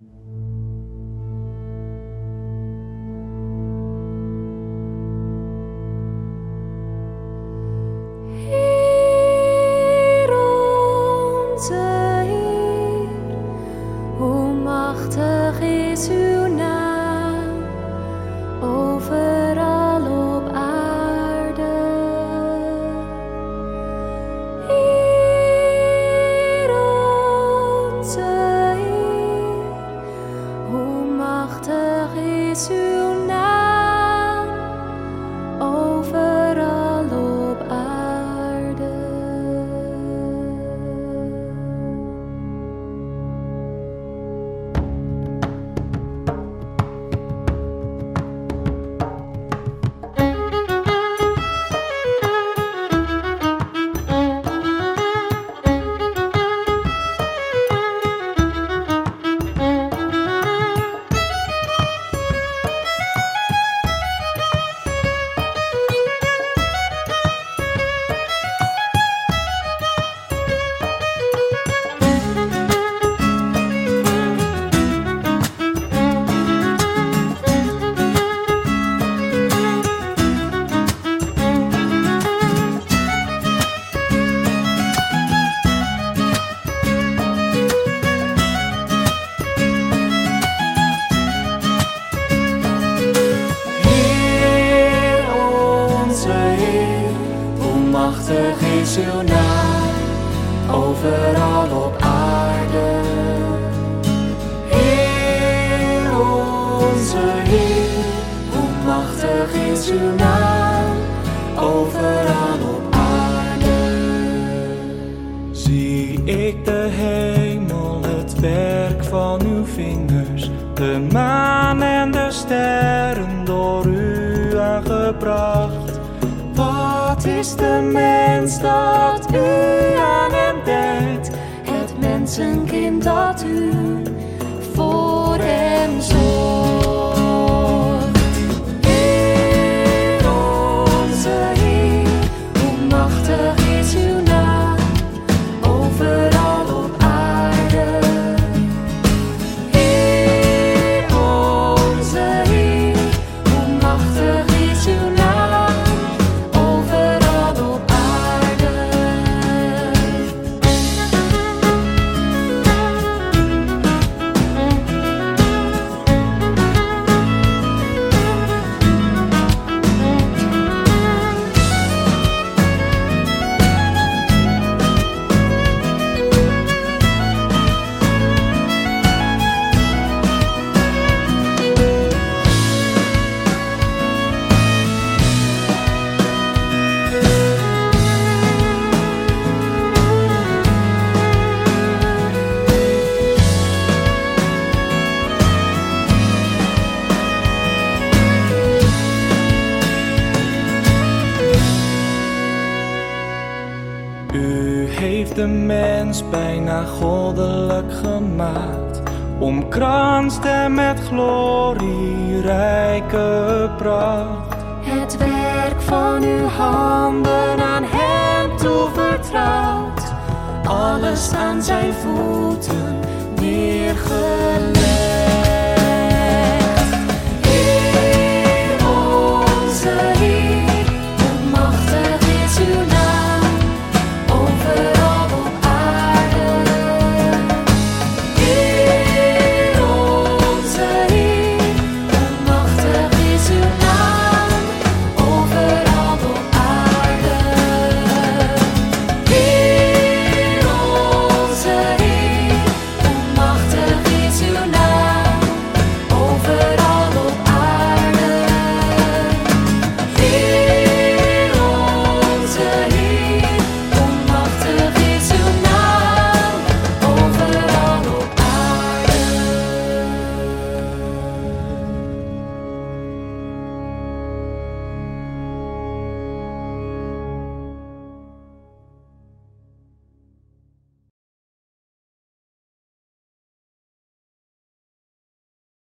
you Machtig is uw naam, overal op aarde. Heer, onze Heer, hoe machtig is uw naam, overal op aarde. Zie ik de hemel, het werk van uw vingers, de maan en de sterren door u aangebracht het is de mens dat u aan hem denkt? Het mensenkind dat u U heeft de mens bijna goddelijk gemaakt, omkranst hem met glorierijke pracht. Het werk van uw handen aan hem toevertrouwd, alles aan zijn voeten neergelegd.